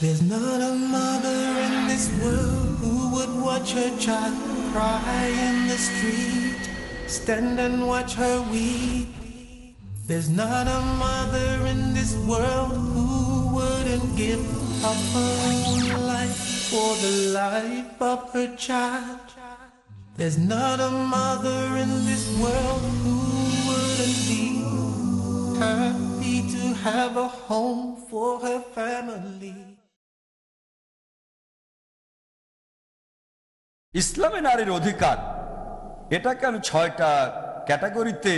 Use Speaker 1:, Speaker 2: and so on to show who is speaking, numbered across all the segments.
Speaker 1: There's not a mother in this world who would watch her child cry in the street, stand and watch her weep. There's not a mother in this world who wouldn't give up her own life for the life of her child. There's not a mother in this world who wouldn't be happy to have a home for her family.
Speaker 2: ইসলামে নারীর অধিকার, এটাকে আমি ছয়টা ক্যাটাগরিতে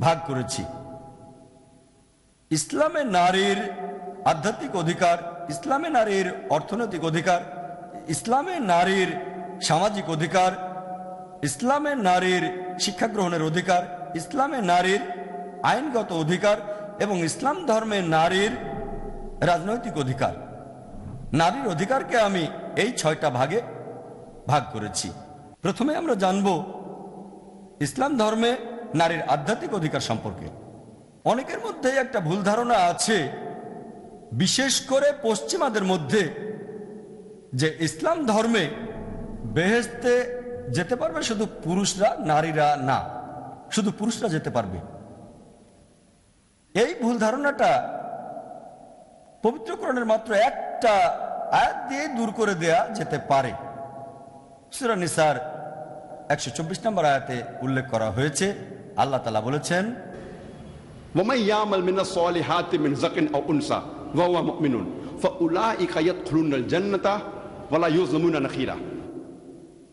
Speaker 2: ভাগ করেছি। ইসলামে নারীর আধ্যাত্মিক অধিকার ইসলামে নারীর অর্থনৈতিক অধিকার ইসলামে নারীর সামাজিক অধিকার ইসলামে নারীর শিক্ষা গ্রহণের অধিকার ইসলামে নারীর আইনগত অধিকার এবং ইসলাম ধর্মে নারীর রাজনৈতিক অধিকার। নারীর অধিকারকে আমি এই ছয়টা ভাগে ভাগ করেছি। প্রথমে আমরা জানব ইসলাম ধর্মে নারীর আধ্যাত্মিক অধিকার সম্পর্কে। অনেকের মধ্যে একটা ভুল ধারণা আছে, বিশেষ করে পশ্চিমাদের মধ্যে, যে ইসলাম ধর্মে বেহেস্তে যেতে পারবে শুধু পুরুষরা, নারীরা না, শুধু পুরুষরা যেতে পারবে। এই ভুল ধারণাটা পবিত্রকরণের মাত্র একটা আয়াত দিয়ে দূর করে দেয়া যেতে পারে। সুরানিসার একশো চব্বিশ নম্বর আয়াতে উল্লেখ করা হয়েছে। আল্লাহ তালা বলেছেন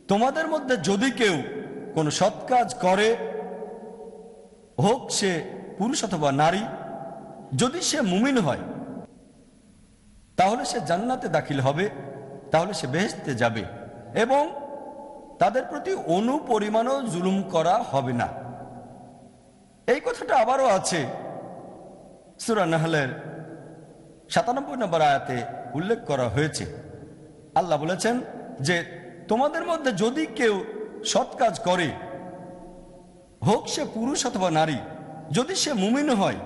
Speaker 2: তোমাদের মধ্যে যদি কেউ কোনো সৎ কাজ করে হোক সে পুরুষ অথবা নারী যদি সে মুমিন হয় তাহলে সে জান্নাতে দাখিল হবে তাহলে সে বেহেস্তে যাবে এবং তাদের প্রতি অনুপরিমাণও জুলুম করা হবে না। এই কথাটা আবারও আছে সুরা নাহলের সাতানব্বই নম্বর আয়াতে উল্লেখ করা হয়েছে। আল্লাহ বলেছেন যে, তোমাদের মধ্যে যদি কেউ সৎ কাজ করে, হোক সে পুরুষ অথবা নারী, যদি সে মুমিন হয়,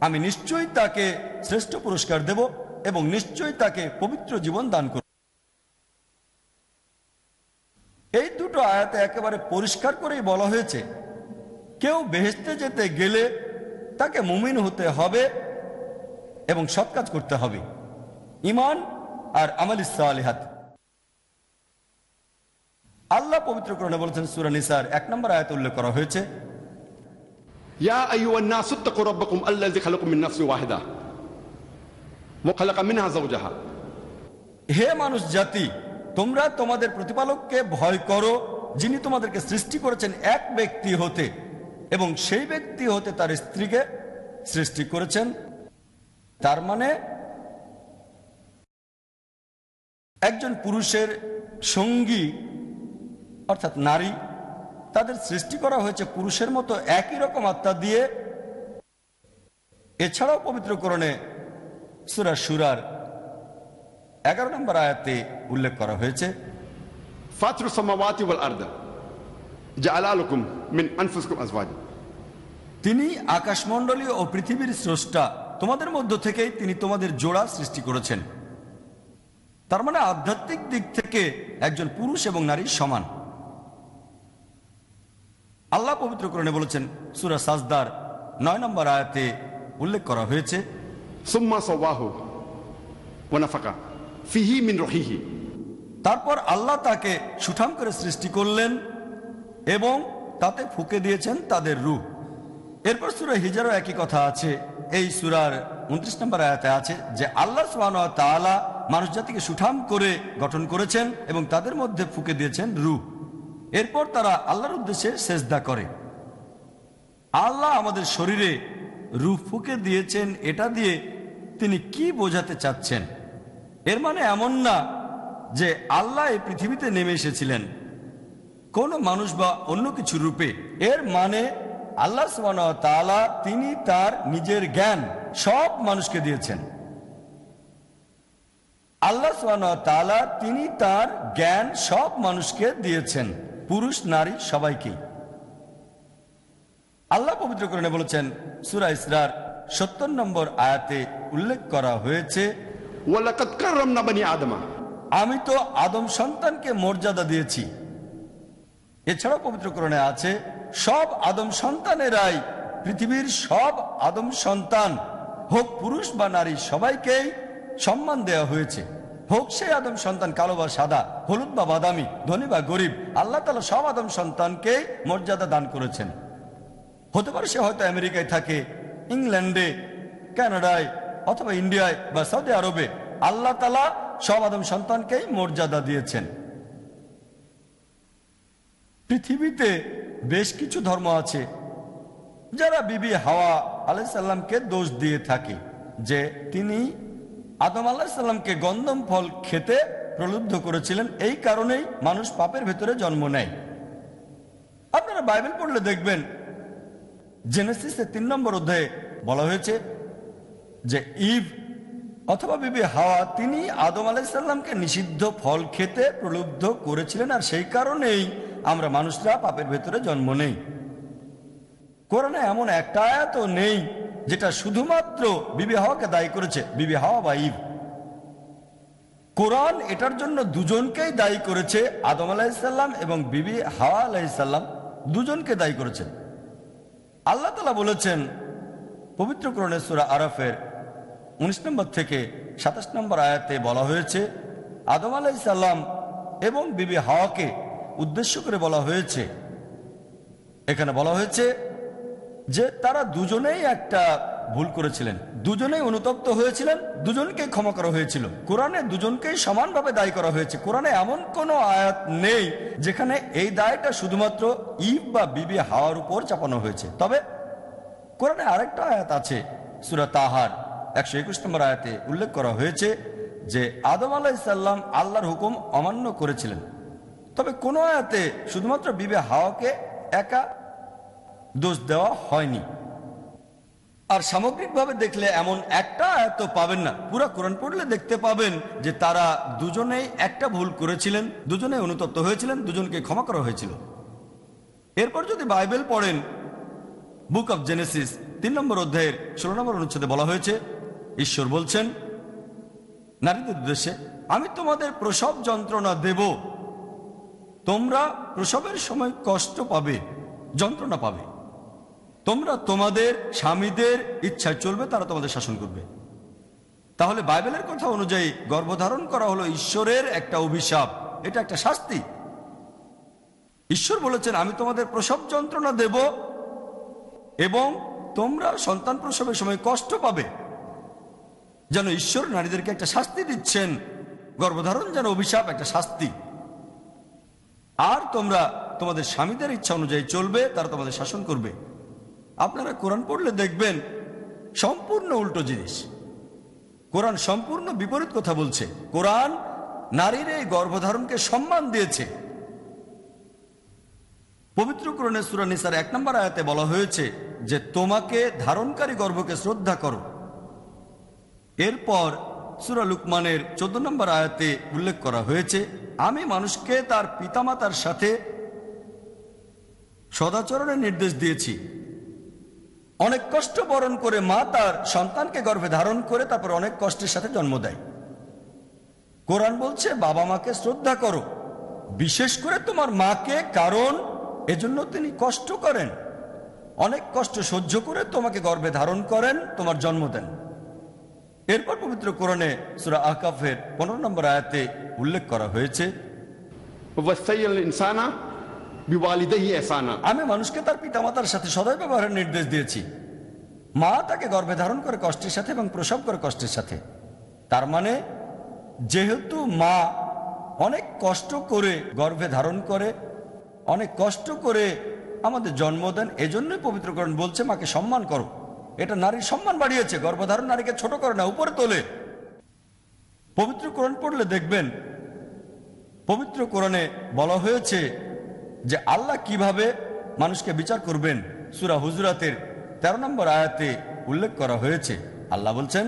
Speaker 2: আমি নিশ্চয়ই তাকে শ্রেষ্ঠ পুরস্কার দেব এবং নিশ্চয়ই তাকে পবিত্র জীবন দান করব। এই দুটো আয়াতে একেবারে পরিষ্কার করেই বলা হয়েছে কেউ বেহেস্তে যেতে গেলে তাকে মুমিন হতে হবে এবং সৎ কাজ করতে হবে ইমান আর আমাল ইসালিহাত আল্লাহ পবিত্রকরণে বলেছেন সুরা নিসার এক নম্বর আয়াত উল্লেখ করা হয়েছে
Speaker 3: يا ايها الناس اتقوا ربكم الذي خلقكم من نفس واحده وخلق منها زوجها
Speaker 2: হে মানুষ জাতি তোমরা তোমাদের প্রতিপালককে ভয় করো, যিনি তোমাদেরকে সৃষ্টি করেছেন এক ব্যক্তি হতে, এবং সেই ব্যক্তি হতে তার স্ত্রীকে সৃষ্টি করেছেন। তার মানে একজন পুরুষের সঙ্গী, অর্থাৎ নারী, তাদের সৃষ্টি করা হয়েছে পুরুষের মতো একই রকম আত্মা দিয়ে। এছাড়াও পবিত্রকরণে সুরা সুরার এগারো নম্বর আয়াতে উল্লেখ করা হয়েছে তিনি আকাশমণ্ডলী ও পৃথিবীর স্রষ্টা তোমাদের মধ্য থেকেই তিনি তোমাদের জোড়া সৃষ্টি করেছেন। তার মানে আধ্যাত্মিক দিক থেকে একজন পুরুষ এবং নারী সমান। আল্লাহ পবিত্র করণে বলেছেন সুরা সাজদার নয় নম্বর আয়াতে উল্লেখ করা হয়েছে
Speaker 3: সুম্মা সবাহ ওনাফাকা ফিহি মিন রহিহি।
Speaker 2: তারপর আল্লাহ তাকে সুঠাম করে সৃষ্টি করলেন এবং তাতে ফুকে দিয়েছেন তাদের রূপ এরপর সুরা হিজারও একই কথা আছে। এই সুরার উনত্রিশ নম্বর আয়াতে আছে যে আল্লাহ সোহান তালা মানুষ জাতিকে সুঠাম করে গঠন করেছেন এবং তাদের মধ্যে ফুকে দিয়েছেন রূপ এরপর তারা আল্লাহর উদ্দেশ্যে সেজদা করে। আল্লাহ আমাদের শরীরে রূপ ফুকে দিয়েছেন, এটা দিয়ে তিনি কি বোঝাতে চাচ্ছেন? এর মানে এমন না যে আল্লাহ এই পৃথিবীতে নেমে এসেছিলেন। কোনো মানুষ বা অন্য কিছু রূপে। এর মানে আল্লাহ তাআলা তিনি তার নিজের জ্ঞান সব মানুষকে দিয়েছেন। আল্লাহ তাআলা তিনি তার জ্ঞান সব মানুষকে দিয়েছেন, পুরুষ, নারী সবাইকেই আল্লাহ পবিত্র করণে বলেছেন, সূরা ইসরার সত্তর নম্বর আয়াতে উল্লেখ করা হয়েছে
Speaker 3: আদমা।
Speaker 2: আমি তো আদম সন্তানকে মর্যাদা দিয়েছি। এছাড়াও পবিত্রকরণে আছে, সব আদম সন্তানেরাই পৃথিবীর সব আদম সন্তান, হোক পুরুষ বা নারী, সবাইকেই সম্মান দেওয়া হয়েছে। হোক সেই আদম সন্তান কালো বা সাদা, হলুদ বা বাদামি, ধনী বা গরিব, আল্লাহ তালা সব আদম সন্তানকে মর্যাদা দান করেছেন। হতে পারে সে হয়তো আমেরিকায় থাকে, ইংল্যান্ডে, কানাডায় অথবা ইন্ডিয়ায় বা সৌদি আরবে আল্লাহ তালা সব আদম সন্তানকেই মর্যাদা দিয়েছেন। পৃথিবীতে বেশ কিছু ধর্ম আছে যারা বিবি হাওয়া আলাইসাল্লামকে দোষ দিয়ে থাকে, যে তিনি আদম আলাহিসাল্লামকে গন্ধম ফল খেতে প্রলুব্ধ করেছিলেন, এই কারণেই মানুষ পাপের ভেতরে জন্ম নেয়। আপনারা বাইবেল পড়লে দেখবেন, জেনেসিসের তিন নম্বর অধ্যায়ে বলা হয়েছে যে ইভ অথবা বিবি হাওয়া, তিনি আদম আলাইসাল্লামকে নিষিদ্ধ ফল খেতে প্রলুব্ধ করেছিলেন আর সেই কারণেই আমরা মানুষরা পাপের ভেতরে জন্ম নেই। কোরআনে এমন একটা আয়াত নেই যেটা শুধুমাত্র বিবি হাওয়াকে দায়ী করেছে, বিবি হাওয়া বা ইভ কোরআন এটার জন্য দুজনকেই দায়ী করেছে, আদম আলাইসাল্লাম এবং বিবি হাওয়া আলাইসাল্লাম দুজনকে দায়ী করেছেন। আল্লাহ তালা বলেছেন, পবিত্র কোরআনে সুরা আরফের উনিশ নম্বর থেকে সাতাশ নম্বর আয়াতে বলা হয়েছে, আদম আলাইসাল্লাম এবং বিবি হাওয়াকে উদ্দেশ্য করে বলা হয়েছে। এখানে বলা হয়েছে যে তারা দুজনেই একটা ভুল করেছিলেন। দুজনেই অনুতপ্ত হয়েছিলেন, দুজনকেই ক্ষমা করা হয়েছিল। কোরআনে দুজনকেই সমানভাবে দায়ী করা হয়েছে। কোরআনে এমন কোনো আয়াত নেই যেখানে এই দায়টা শুধুমাত্র ইব বা বিবি হাওয়ার উপর চাপানো হয়েছে। তবে কোরআনে আরেকটা আয়াত আছে, সুরা তাহার। একশো একুশ নম্বর আয়াতে উল্লেখ করা হয়েছে যে আদম আলাহিসাল্লাম আল্লাহর হুকুম অমান্য করেছিলেন। তবে কোন আয়াতে শুধুমাত্র বিবে হাওয়াকে একা দোষ দেওয়া হয়নি। আর সামগ্রিকভাবে দেখলে এমন একটা আয়াত পাবেন না। পুরো কোরআন পড়লে দেখতে পাবেন যে তারা দুজনেই একটা ভুল করেছিলেন দুজনে অনুতপ্ত হয়েছিলেন, দুজনকে ক্ষমা করা হয়েছিল। এরপর যদি বাইবেল পড়েন, বুক অব জেনেসিস, তিন নম্বর অধ্যায়ের ষোলো নম্বর অনুচ্ছেদে বলা হয়েছে ঈশ্বর বলছেন, নারীদের উদ্দেশ্যে, আমি তোমাদের প্রসব যন্ত্রণা দেব। তোমরা প্রসবের সময় কষ্ট পাবে, যন্ত্রণা পাবে। তোমরা তোমাদের স্বামীদের ইচ্ছায় চলবে, তারা তোমাদের শাসন করবে। তাহলে বাইবেলের কথা অনুযায়ী গর্ভধারণ করা হলো ঈশ্বরের একটা অভিশাপ, এটা একটা শাস্তি। ঈশ্বর বলেছেন, আমি তোমাদের প্রসব যন্ত্রণা দেব এবং তোমরা সন্তান প্রসবের সময় কষ্ট পাবে। যেন ঈশ্বর নারীদেরকে একটা শাস্তি দিচ্ছেন। গর্ভধারণ যেন অভিশাপ, একটা শাস্তি। আর তোমরা তোমাদের স্বামীদের ইচ্ছা অনুযায়ী চলবে, তারা তোমাদের শাসন করবে। আপনারা কোরআন পড়লে দেখবেন, সম্পূর্ণ উল্টো জিনিস। কোরআন সম্পূর্ণ বিপরীত কথা বলছে। কোরআন নারীর এই গর্ভধারণকে সম্মান দিয়েছে। পবিত্র সুরা নিসার এক নম্বর আয়াতে বলা হয়েছে যে, তোমাকে ধারণকারী গর্ভকে শ্রদ্ধা করো। এরপর সুরা লুকমানের চোদ্দ নম্বর আয়াতে উল্লেখ করা হয়েছে, আমি মানুষকে তার পিতামাতার সাথে সদাচরণের নির্দেশ দিয়েছি। অনেক কষ্ট বরণ করে মা তার সন্তানকে গর্ভে ধারণ করে তারপর অনেক কষ্টের সাথে জন্ম দেয়। কোরআন বলছে, বাবা মাকে শ্রদ্ধা করো, বিশেষ করে তোমার মাকে, কারণ এজন্য তিনি কষ্ট করেন। অনেক কষ্ট সহ্য করে তোমাকে গর্ভে ধারণ করেন, তোমার জন্ম দেন। এরপর পবিত্র কোরণে সুরা আকাফের পনেরো নম্বর আয়াতে উল্লেখ করা হয়েছে আমি মানুষকে তার পিতামাতার সাথে সদয় ব্যবহারের নির্দেশ দিয়েছি। মা তাকে গর্ভে ধারণ করে কষ্টের সাথে এবং প্রসব করে কষ্টের সাথে। তার মানে যেহেতু মা অনেক কষ্ট করে গর্ভে ধারণ করে অনেক কষ্ট করে আমাদের জন্ম দেন এজন্যই পবিত্রকরণ বলছে মাকে সম্মান করো। এটা নারীর সম্মান বাড়িয়েছে গর্ভধারণ নারীকে ছোট করে না উপরে তোলে পবিত্রকরণ পড়লে দেখবেন পবিত্র কোরআনে বলা হয়েছে যে আল্লাহ কিভাবে মানুষকে বিচার করবেন সুরা হুজরাতের তেরো নম্বর আয়াতে উল্লেখ করা হয়েছে আল্লাহ বলছেন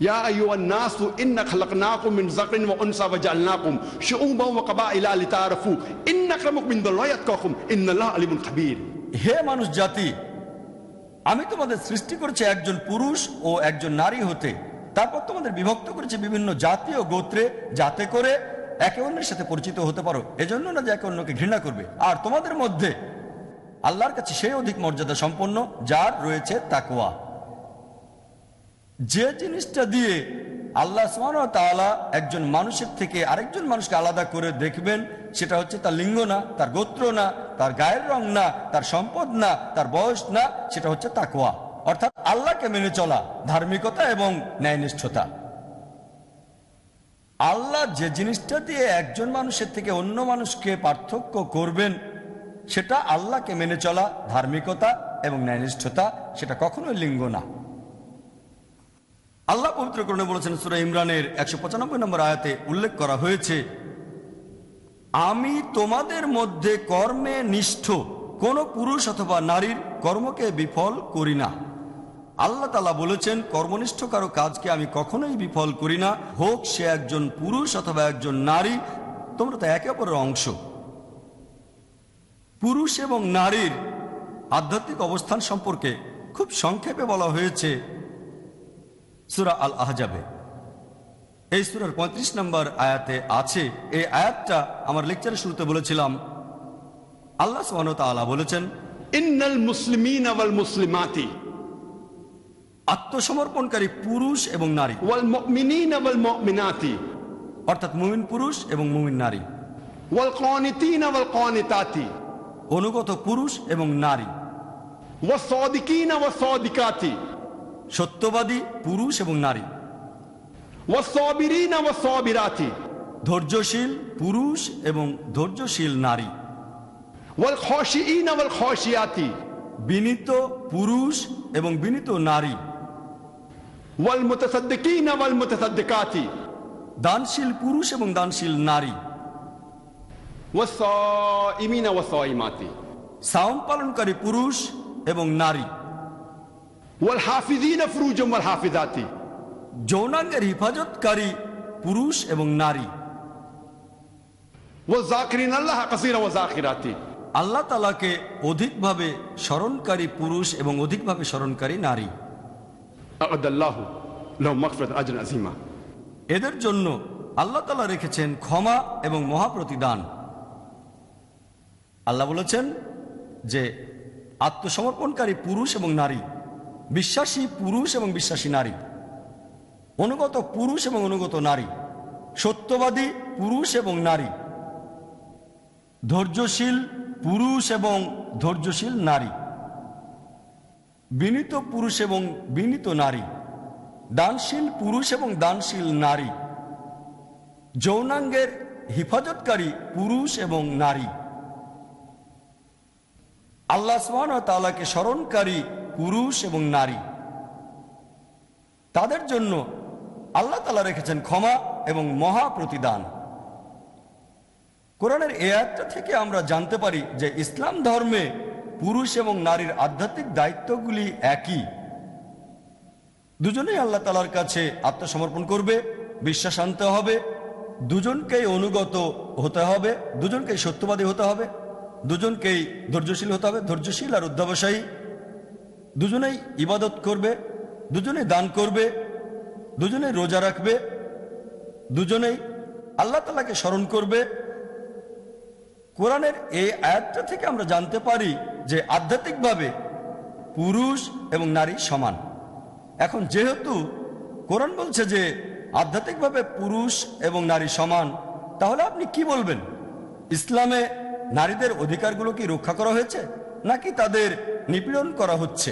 Speaker 3: يا أيها الناس إنا خلقناكم من ذكر وأنثى وجعلناكم شعوبا وقبائل لتعارفوا إن أكرمكم عند الله يتقاكم إن الله عليم خبير
Speaker 2: হে মানুষ জাতি আমি তোমাদের সৃষ্টি করেছি একজন পুরুষ ও একজন নারী হতে। তারপর তোমাদের বিভক্ত করেছি বিভিন্ন জাতি ও গোত্রে যাতে করে একে অন্যের সাথে পরিচিত হতে পারো। এজন্য না যে একে অন্যকে ঘৃণা করবে। আর তোমাদের মধ্যে আল্লাহর কাছে সেই অধিক মর্যাদা সম্পন্ন যার রয়েছে তাকওয়া। যে জিনিসটা দিয়ে আল্লাহ তাআলা একজন মানুষের থেকে আরেকজন মানুষকে আলাদা করে দেখবেন, সেটা হচ্ছে তার লিঙ্গ না, তার গোত্র না তার গায়ের রং না, তার সম্পদ না, তার বয়স না, সেটা হচ্ছে তাকোয়া অর্থাৎ আল্লাহকে মেনে চলা, ধার্মিকতা এবং ন্যায়নিষ্ঠতা। আল্লাহ যে জিনিসটা দিয়ে একজন মানুষের থেকে অন্য মানুষকে পার্থক্য করবেন, সেটা আল্লাহকে মেনে চলা, ধার্মিকতা এবং ন্যায়নিষ্ঠতা, সেটা কখনোই লিঙ্গ না। আল্লাহ পবিত্র করণে বলেছেন, সুরা ইমরানের একশো পঁচানব্বই নম্বর আয়াতে উল্লেখ করা হয়েছে আমি তোমাদের মধ্যে কর্মে নিষ্ঠ। কোন পুরুষ অথবা নারীর কর্মকে বিফল করি না। আল্লাহ তালা বলেছেন কর্মনিষ্ঠ কারও কাজকে আমি কখনোই বিফল করি না। হোক সে একজন পুরুষ অথবা একজন নারী, তোমরা তো একে অপরের অংশ। পুরুষ এবং নারীর আধ্যাত্মিক অবস্থান সম্পর্কে খুব সংক্ষেপে বলা হয়েছে সুরা আল আহজাবে এই সুরার ৩৫ নম্বর আয়াতে আছে এই আয়াতটা আমার লেকচারের শুরুতে বলেছিলাম। আল্লাহ সোহানতালা বলেছেন
Speaker 3: ইন্নাল মুসলিমিন আওয়াল মুসলিমাতি।
Speaker 2: আত্মসমর্পণকারী পুরুষ এবং নারী।
Speaker 3: ওয়াল মুমিনিন আওয়াল মুমিনাতি।
Speaker 2: অর্থাৎ মুমিন পুরুষ এবং মুমিন নারী।
Speaker 3: ওয়াল কানিতিন আওয়াল কানিতাতি
Speaker 2: অনুগত পুরুষ এবং নারী।
Speaker 3: ওয়াস সাদিকিন ওয়াস সাদিকাতি।
Speaker 2: সত্যবাদী পুরুষ এবং নারী। ধৈর্যশীল পুরুষ এবং ধৈর্যশীল নারী। বিনীত পুরুষ এবং বিনীত নারী। দানশীল পুরুষ এবং দানশীল নারী। সাওম পালনকারী পুরুষ এবং নারী।
Speaker 3: ওয়াল হাফিজিন ফুরুজ ওয়াল হাফিজাতি
Speaker 2: যৌনাঙ্গের হেফাজতকারী পুরুষ এবং নারী।
Speaker 3: ও আল্লাহ ও
Speaker 2: আল্লাহ তালাকে অধিকভাবে স্মরণকারী পুরুষ এবং অধিকভাবে স্মরণকারী নারী। এদের জন্য আল্লাহ তালা রেখেছেন ক্ষমা এবং মহাপ্রতিদান। আল্লাহ বলেছেন যে আত্মসমর্পণকারী পুরুষ এবং নারী বিশ্বাসী পুরুষ এবং বিশ্বাসী নারী। অনুগত পুরুষ এবং অনুগত নারী। সত্যবাদী পুরুষ এবং নারী। ধৈর্যশীল পুরুষ এবং ধৈর্যশীল নারী। বিনীত পুরুষ এবং বিনীত নারী। দানশীল পুরুষ এবং দানশীল নারী। যৌনাঙ্গের হিফাজতকারী পুরুষ এবং নারী। আল্লাহ সুবহান তালাকে স্মরণকারী পুরুষ এবং নারী। তাদের জন্য আল্লাহ তালা রেখেছেন ক্ষমা এবং মহা প্রতিদান। কোরআনের এ আয়াতটা থেকে আমরা জানতে পারি যে ইসলাম ধর্মে পুরুষ এবং নারীর আধ্যাত্মিক দায়িত্বগুলি একই। দুজনেই আল্লাহ তালার কাছে আত্মসমর্পণ করবে, বিশ্বাস আনতে হবে, দুজনকেই অনুগত হতে হবে, দুজনকেই সত্যবাদী হতে হবে, দুজনকেই ধৈর্যশীল হতে হবে, ধৈর্যশীল আর অধ্যাবসায়ী। দুজনেই ইবাদত করবে, দুজনেই দান করবে দুজনেই রোজা রাখবে, দুজনেই আল্লাহ তালাকে স্মরণ করবে। কোরআনের এই আয়াতটা থেকে আমরা জানতে পারি যে আধ্যাত্মিকভাবে পুরুষ এবং নারী সমান। এখন যেহেতু কোরআন বলছে যে আধ্যাত্মিকভাবে পুরুষ এবং নারী সমান, তাহলে আপনি কি বলবেন? ইসলামে নারীদের অধিকারগুলো কি রক্ষা করা হয়েছে নাকি তাদের নিপীড়ন করা হচ্ছে?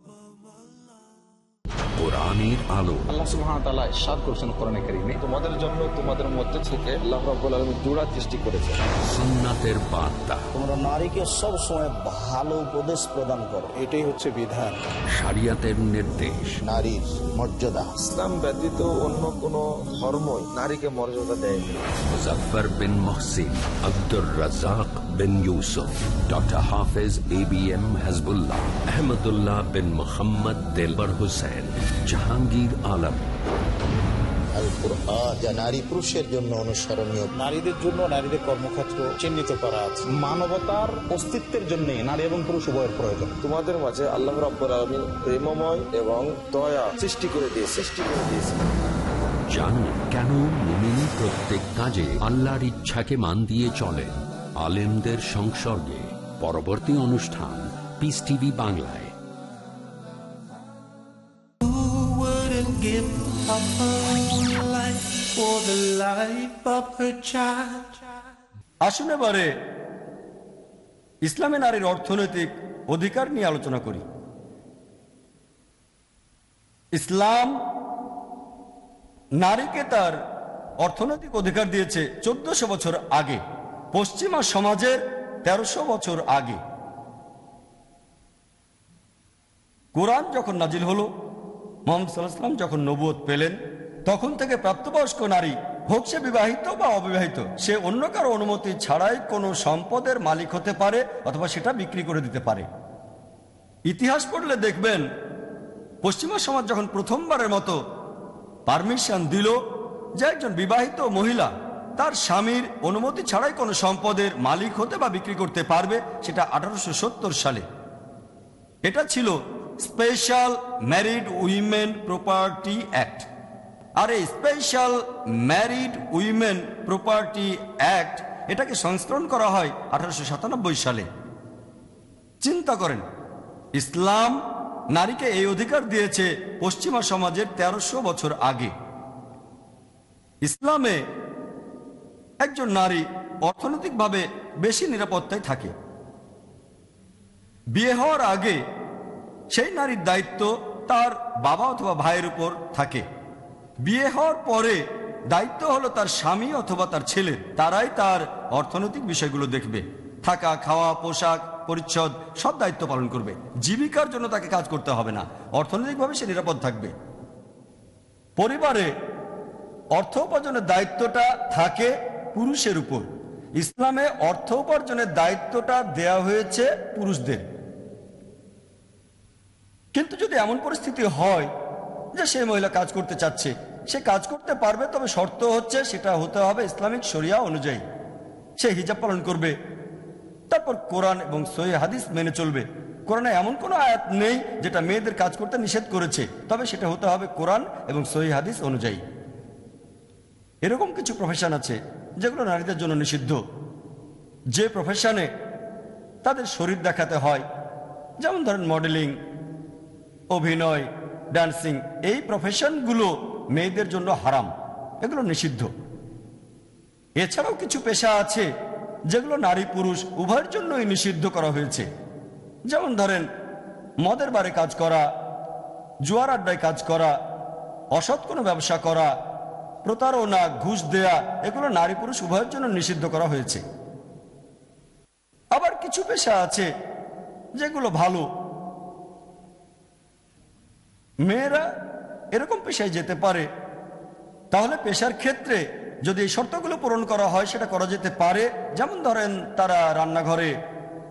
Speaker 4: কোরআনের আলো।
Speaker 5: আল্লাহ তাআলা ইরশাদ করেছেন কোরআনে কারীমে। তোমাদের জন্য তোমাদের মধ্যে থেকে আল্লাহ রাব্বুল আলামিন জোড়া সৃষ্টি করেছেন।
Speaker 4: সুন্নাতের বার্তা।
Speaker 6: তোমরা নারীকে সব সময় ভালো উপদেশ প্রদান করো। এটাই হচ্ছে বিধান।
Speaker 4: শরিয়াতের নির্দেশ।
Speaker 6: নারীর মর্যাদা।
Speaker 5: ইসলাম ব্যতীত অন্য কোন ধর্মই নারীকে মর্যাদা দেয়নি
Speaker 4: Muzaffar bin Mohsin Abdur Razzak bin Yusuf doctor Hafez A B M Hazbullah Ahmadullah bin Mohammad Delwar Hossain. Jahangir Alam.
Speaker 6: Al Quran যা নারী পুরুষের জন্য অনুসরণীয়।
Speaker 7: নারীদের জন্য নারীদের কর্মক্ষেত্র চিহ্নিত করা আছে। মানবতার অস্তিত্বের জন্য নারী এবং পুরুষ উভয়ের প্রয়োজন।
Speaker 5: তোমাদের মাঝে আল্লাহ রাব্বুল আলামিন প্রেমময় এবং দয়া সৃষ্টি করে দিয়ে সৃষ্টি করে দিয়েছে।
Speaker 4: জানুন কেন মুমিন প্রত্যেক কাজে আল্লাহর ইচ্ছাকে মান দিয়ে চলেন? আলেমদের সংসর্গে। পরবর্তী অনুষ্ঠান পিস টিভি বাংলায়।
Speaker 1: Up her life for the life of her child?
Speaker 2: আসুন এবারে ইসলামে নারীর অর্থনৈতিক অধিকার নিয়ে আলোচনা করি ইসলাম নারীকে তার অর্থনৈতিক অধিকার দিয়েছে চোদ্দশো বছর আগে, পশ্চিমা সমাজের তেরোশো বছর আগে কোরআন যখন নাজিল হলো মোহাম্মদ যখন নবুয়ত পেলেন, তখন থেকে প্রাপ্তবয়স্ক নারী, হোক সে বিবাহিত বা অবিবাহিত, সে অন্য কারও অনুমতি ছাড়াই কোনো সম্পদের মালিক হতে পারে অথবা সেটা বিক্রি করে দিতে পারে। ইতিহাস পড়লে দেখবেন, পশ্চিমা সমাজ যখন প্রথমবারের মতো পারমিশন দিল যে একজন বিবাহিত মহিলা তার স্বামীর অনুমতি ছাড়াই কোনো সম্পদের মালিক হতে বা বিক্রি করতে পারবে, সেটা আঠারোশো সত্তর সালে। এটা ছিল special married women property act. আর এই special married women property act এটাকে সংস্করণ করা হয় আঠারোশো সাতানব্বই সালে। চিন্তা করেন, ইসলাম নারীকে এই অধিকার দিয়েছে পশ্চিমা সমাজের তেরোশো বছর আগে। ইসলামে একজন নারী অর্থনৈতিকভাবে বেশি নিরাপত্তায় থাকে। বিয়ে হওয়ার আগে সেই নারীর দায়িত্ব তার বাবা অথবা ভাইয়ের উপর থাকে। বিয়ে হওয়ার পরে দায়িত্ব হলো তার স্বামী অথবা তার ছেলে। তারাই তার অর্থনৈতিক বিষয়গুলো দেখবে। থাকা, খাওয়া, পোশাক, পরিচ্ছদ সব দায়িত্ব পালন করবে। জীবিকার জন্য তাকে কাজ করতে হবে না। অর্থনৈতিকভাবে সে নিরাপদ থাকবে। পরিবারে অর্থ উপার্জনের দায়িত্বটা থাকে পুরুষের উপর। ইসলামে অর্থ উপার্জনের দায়িত্বটা দেয়া হয়েছে পুরুষদের। কিন্তু যদি এমন পরিস্থিতি হয় যে সেই মহিলা কাজ করতে চাচ্ছে, সে কাজ করতে পারবে, তবে শর্ত হচ্ছে সেটা হতে হবে ইসলামিক শরিয়া অনুযায়ী। সে হিজাব পালন করবে, তারপর কোরআন এবং সহি হাদিস মেনে চলবে। কোরআনে এমন কোনো আয়াত নেই যেটা মেয়েদের কাজ করতে নিষেধ করেছে, তবে সেটা হতে হবে কোরআন এবং সহি হাদিস অনুযায়ী। এরকম কিছু প্রফেশন আছে যেগুলো নারীদের জন্য নিষিদ্ধ। যে প্রফেশনে তাদের শরীর দেখাতে হয়, যেমন ধরেন মডেলিং অভিনয় ডান্সিং এই প্রফেশনগুলো মেয়েদের জন্য হারাম। এগুলো নিষিদ্ধ। এছাড়াও কিছু পেশা আছে যেগুলো নারী পুরুষ উভয়ের জন্যই নিষিদ্ধ করা হয়েছে। যেমন ধরেন, মদের বারে কাজ করা, জুয়ার আড্ডায় কাজ করা, অসৎ কোনো ব্যবসা করা, প্রতারণা, ঘুষ দেয়া, এগুলো নারী পুরুষ উভয়ের জন্য নিষিদ্ধ করা হয়েছে। আবার কিছু পেশা আছে যেগুলো ভালো মেয়েরা এরকম পেশায় যেতে পারে। তাহলে পেশার ক্ষেত্রে যদি এই শর্তগুলো পূরণ করা হয়, সেটা করা যেতে পারে। যেমন ধরেন, তারা রান্নাঘরে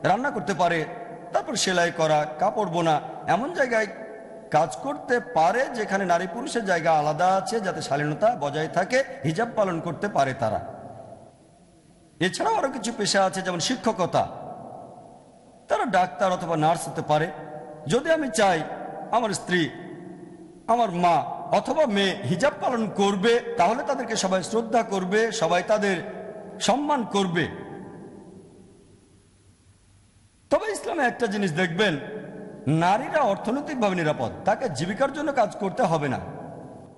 Speaker 2: রান্না করতে পারে, তারপর সেলাই করা, কাপড় বোনা, এমন জায়গায় কাজ করতে পারে যেখানে নারী পুরুষের জায়গা আলাদা আছে, যাতে শালীনতা বজায় থাকে, হিজাব পালন করতে পারে তারা। এছাড়াও আরও কিছু পেশা আছে, যেমন শিক্ষকতা। তারা ডাক্তার অথবা নার্স হতে পারে। যদি আমি চাই, আমার স্ত্রী আমার মা অথবা মেয়ে হিজাব পালন করবে, তাহলে তাদেরকে সবাই শ্রদ্ধা করবে, সবাই তাদের সম্মান করবে। তবে ইসলামে একটা জিনিস দেখবেন, নারীরা অর্থনৈতিকভাবে নিরাপদ, তাকে জীবিকার জন্য কাজ করতে হবে না।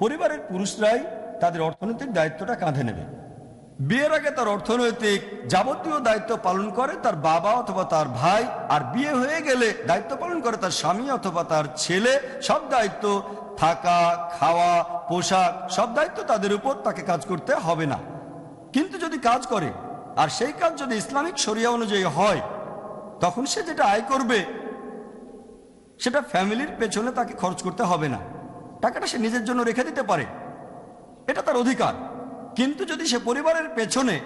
Speaker 2: পরিবারের পুরুষরাই তাদের অর্থনৈতিক দায়িত্বটা কাঁধে নেবে। বিয়ের আগে তার অর্থনৈতিক যাবতীয় দায়িত্ব পালন করে তার বাবা অথবা তার ভাই, আর বিয়ে হয়ে গেলে দায়িত্ব পালন করে তার স্বামী অথবা তার ছেলে, সব দায়িত্ব থাকা, খাওয়া, পোশাক, সব দায়িত্ব তাদের উপর, তাকে কাজ করতে হবে না। কিন্তু যদি কাজ করে, আর সেই কাজ যদি ইসলামিক শরিয়া অনুযায়ী হয়, তখন সে যেটা আয় করবে, সেটা ফ্যামিলির পেছনে তাকে খরচ করতে হবে না। টাকাটা সে নিজের জন্য রেখে দিতে পারে। এটা তার অধিকার। কিন্তু যদি সে পরিবারের পেছনে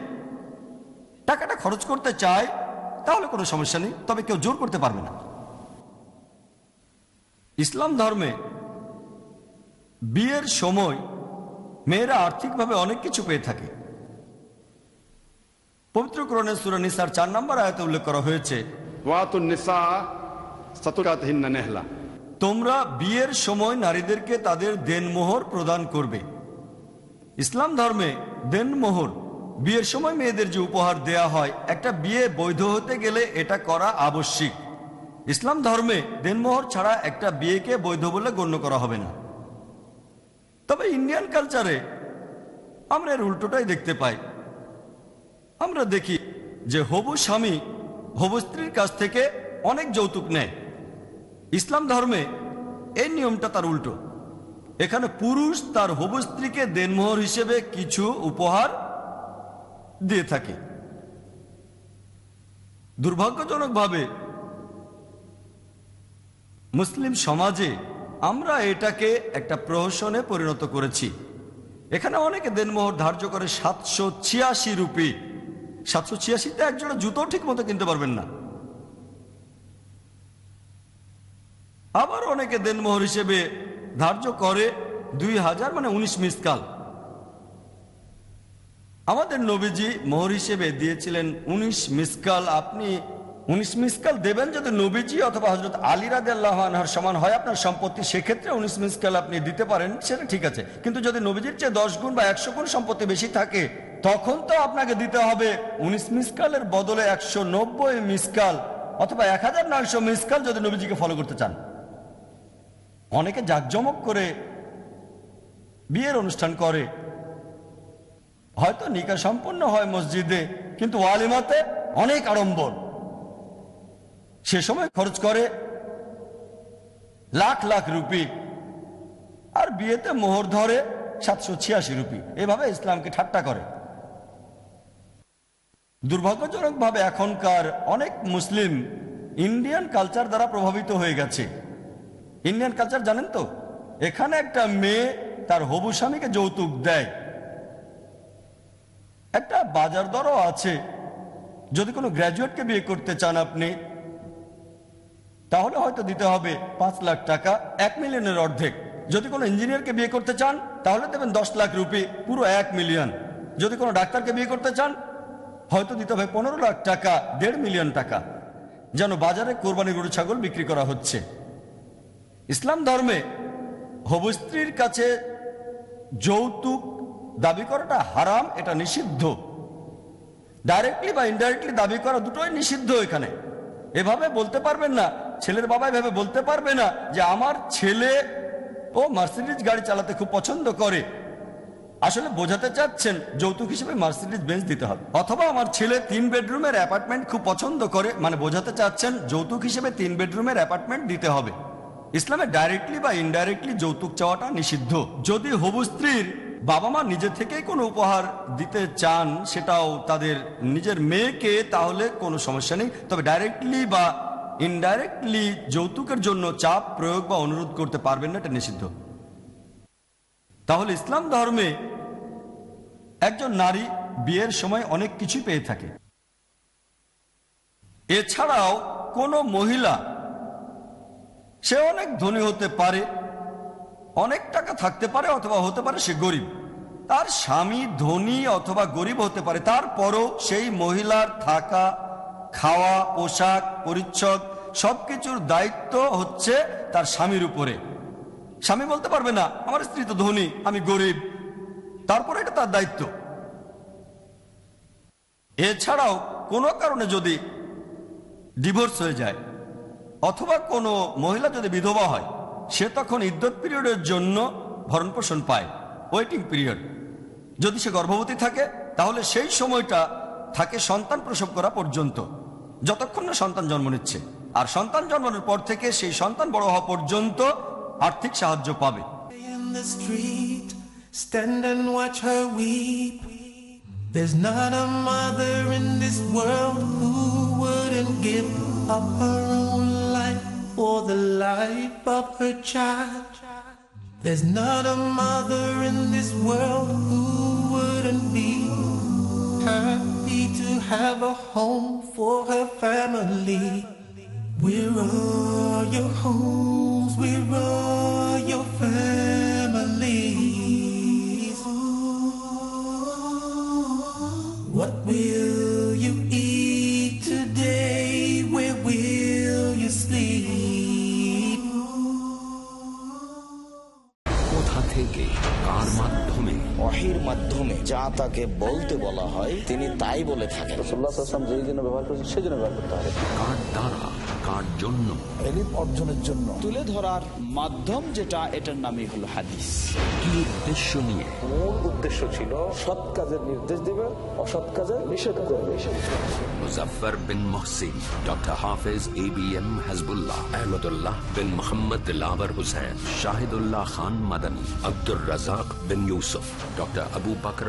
Speaker 2: টাকাটা খরচ করতে চায়, তাহলে কোনো সমস্যা নেই, তবে কেউ জোর করতে পারবে না। ইসলাম ধর্মে বিয়ের সময় মেয়েরা আর্থিকভাবে অনেক কিছু পেয়ে থাকে। পবিত্র করণে সুরানিসার চার নম্বর আয়তে উল্লেখ করা হয়েছে তোমরা বিয়ের সময় নারীদেরকে তাদের দেনমোহর প্রদান করবে। ইসলাম ধর্মে দেনমোহর বিয়ের সময় মেয়েদের যে উপহার দেয়া হয় একটা বিয়ে বৈধ হতে গেলে এটা করা আবশ্যিক। ইসলাম ধর্মে দেনমোহর ছাড়া একটা বিয়েকে বৈধ বলে গণ্য করা হবে না। তবে ইন্ডিয়ান কালচারে আমরা এর উল্টোটাই দেখতে পাই। আমরা দেখি যে হবু স্বামী হবু স্ত্রীর কাছ থেকে অনেক যৌতুক নেয়। ইসলাম ধর্মে এই নিয়মটা তার উল্টো। এখানে পুরুষ তার হবু স্ত্রীকে দেনমোহর হিসেবে কিছু উপহার দিয়ে থাকে। দুর্ভাগ্যজনকভাবে মুসলিম সমাজে আমরা এটাকে একটা প্রহসনে পরিণত করেছি। এখানে অনেকে দেনমোহর ধার্য করে সাতশো ছিয়াশি রুপি। সাতশো ছিয়াশিতে একজোড়া জুতো ঠিক মতো কিনতে পারবেন না। আবার অনেকে দেনমোহর হিসেবে ধার্য করে দুই হাজার মানে উনিশ মিসকাল। আমাদের নবীজি মোহর হিসেবে দিয়েছিলেন উনিশ মিসকাল। আপনি উনিশ মিসকাল দেবেন যদি নবীজি অথবা হজরত আলী আল্লাহর সমান হয় আপনার সম্পত্তি, সেক্ষেত্রে উনিশ মিসকাল আপনি দিতে পারেন, সেটা ঠিক আছে। কিন্তু যদি নবীজির চেয়ে দশ গুণ বা একশো গুণ সম্পত্তি বেশি থাকে, তখন তো আপনাকে দিতে হবে। উনিশ মিসকালের বদলে একশো নব্বই মিসকাল অথবা এক হাজার নয়শো মিসকাল যদি নবীজিকে ফলো করতে চান। অনেকে জাকজমক করে বিয়ের অনুষ্ঠান করে। হয়তো নিকা সম্পন্ন হয় মসজিদে, কিন্তু ওয়ালিমাতে অনেক আড়ম্বর। সে সময় খরচ করে লাখ লাখ রুপি। আর বিয়েতে মোহর ধরে সাতশো ছিয়াশি রুপি। এভাবে ইসলামকে ঠাট্টা করে। দুর্ভাগ্যজনকভাবে এখনকার অনেক মুসলিম ইন্ডিয়ান কালচার দ্বারা প্রভাবিত হয়ে গেছে। ইন্ডিয়ান কালচার জানেন তো? এখানে একটা মেয়ে তার হবু স্বামীকে যৌতুক দেয়। একটা বাজার দরও আছে। যদি কোনো গ্র্যাজুয়েটকে বিয়ে করতে চান আপনি তাহলে হয়তো দিতে হবে পাঁচ লাখ টাকা, এক মিলিয়নের অর্ধেক। যদি কোনো ইঞ্জিনিয়ারকে বিয়ে করতে চান, তাহলে দেবেন দশ লাখ রুপি, পুরো এক মিলিয়ন। যদি কোনো ডাক্তারকে বিয়ে করতে চান, হয়তো দিতে হবে পনেরো লাখ টাকা, দেড় মিলিয়ন টাকা। যেন বাজারে কোরবানি গরু, ছাগল বিক্রি করা হচ্ছে। ইসলাম ধর্মে হবু স্ত্রীর কাছে যৌতুক দাবি করাটা হারাম, এটা নিষিদ্ধ। ডাইরেক্টলি বা ইনডাইরেক্টলি দাবি করা দুটোই নিষিদ্ধ এখানে। এভাবে বলতে পারবেন না ছেলের বাবা এভাবে বলতে পারবে না যে আমার ছেলে ও মার্সিডিজ গাড়ি চালাতে খুব পছন্দ করে। আসলে বোঝাতে চাচ্ছেন যৌতুক হিসেবে মার্সিডিজ বেঞ্চ দিতে হবে। অথবা আমার ছেলে তিন বেডরুমের অ্যাপার্টমেন্ট খুব পছন্দ করে মানে বোঝাতে চাচ্ছেন যৌতুক হিসেবে তিন বেডরুমের অ্যাপার্টমেন্ট দিতে হবে। ইসলামে ডাইরেক্টলি বা ইনডাইরেক্টলি যৌতুক চাওয়াটা নিষিদ্ধ। যদি হবু স্ত্রীর বাবা মা নিজে থেকেই কোনো উপহার দিতে চান, সেটাও তাদের নিজের মেয়েকে, তাহলে কোনো সমস্যা নেই। তবে ডাইরেক্টলি বা ইনডাইরেক্টলি যৌতুকের জন্য চাপ, প্রয়োগ বা অনুরোধ করতে পারবেন না, এটা নিষিদ্ধ। তাহলে ইসলাম ধর্মে একজন নারী বিয়ের সময় অনেক কিছু পেয়ে থাকে। এছাড়াও কোনো মহিলা, সে অনেক ধনী হতে পারে, অনেক টাকা থাকতে পারে অথবা হতে পারে সে গরিব। তার স্বামী ধনী অথবা গরিব হতে পারে, তারপরও সেই মহিলার থাকা খাওয়া, পোশাক, পরিচ্ছদ, সবকিছুর দায়িত্ব হচ্ছে তার স্বামীর উপরে। স্বামী বলতে পারবে না, আমার স্ত্রী তো ধনী, আমি গরিব। তারপরে এটা তার দায়িত্ব। এছাড়াও কোনো কারণে যদি ডিভোর্স হয়ে যায়, অথবা কোনো মহিলা যদি বিধবা হয়, সে তখন ইদ্যত পিরিয়ডের জন্য ভরণ পোষণ পায়, ওয়েটিং পিরিয়ড। যদি সে গর্ভবতী থাকে, তাহলে সেই সময়টা থাকে সন্তান প্রসব করা পর্যন্ত যতক্ষণ না সন্তান জন্ম নিচ্ছে আর সন্তান জন্মানোর পর থেকে সেই সন্তান বড় হওয়া পর্যন্ত আর্থিক সাহায্য পাবে
Speaker 1: her. There's not a mother in this world who wouldn't give up her own life for the life of her child. There's not a mother in this world who wouldn't be happy to have a home for her family. Where are all your homes? Where are all your families? What will
Speaker 6: যা তাকে বলতে বলা হয় তিনি তাই বলে থাকেন।
Speaker 5: রসুল্লাহাম যেই জন্য ব্যবহার করেছেন সেই জন্য ব্যবহার করতে হবে।
Speaker 4: কার দ্বারা কার জন্য?
Speaker 7: এলিম অর্জনের জন্য।
Speaker 6: তুলে ধরার মাধ্যম যেটা এটার নামই হলো হাদিস।
Speaker 4: কি উদ্দেশ্য নিয়ে?
Speaker 5: মূল উদ্দেশ্য ছিল সৎ কাজের নির্দেশ দিবে অসৎ কাজের নিষেধ করবে।
Speaker 4: Muzaffar bin Mohsin doctor Hafez A B M Hazbullah Ahmadullah bin Mohammad Hossain Shahidullah Khan Madani Abdur Razzak bin Yusuf doctor Abu Bakar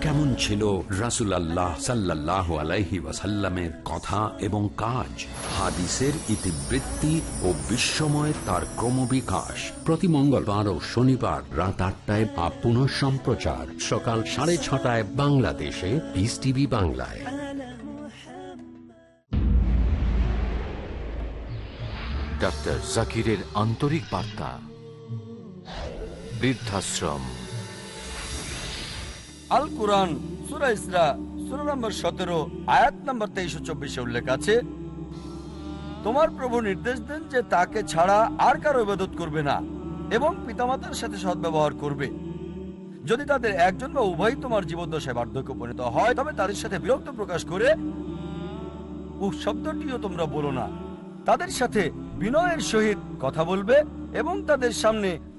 Speaker 4: কেমন ছিল রাসুল আল্লাহ সাল্লাহ আলাইহি ওয়াসাল্লামের কথা এবং কাজ? হাদিসের ইতিবৃত্তি ও বিশ্বময় তার ক্রমবিকাশ। প্রতি মঙ্গলবার ও শনিবার রাত আটটায় বা পুনঃ সম্প্রচার। সকাল সাড়ে ছটায় বাংলাদেশে। পিস টিভি বাংলায়।
Speaker 8: ডাক্তার জাকিরের আন্তরিক বার্তা। বৃদ্ধাশ্রম।
Speaker 2: আল কোরআন, সুরা ইসরা, সুরা নম্বর সতেরো, আয়াত নম্বর তেইশ চব্বিশে উল্লেখ আছে, তোমার প্রভু নির্দেশ দেন যে তাকে ছাড়া আর কারও ইবাদত করবে না এবং পিতামাতার সাথে সদ্ব্যবহার করবে। যদি তাদের একজন বা উভয় তোমার জীবদ্দশায় বার্ধক্য পরিণত হয়, তবে তাদের সাথে বিরক্ত প্রকাশ করে উহ, শব্দটিও তোমরা বলো না। তাদের সাথে বিনয়ের সহিত কথা বলবে এবং তাদের সামনে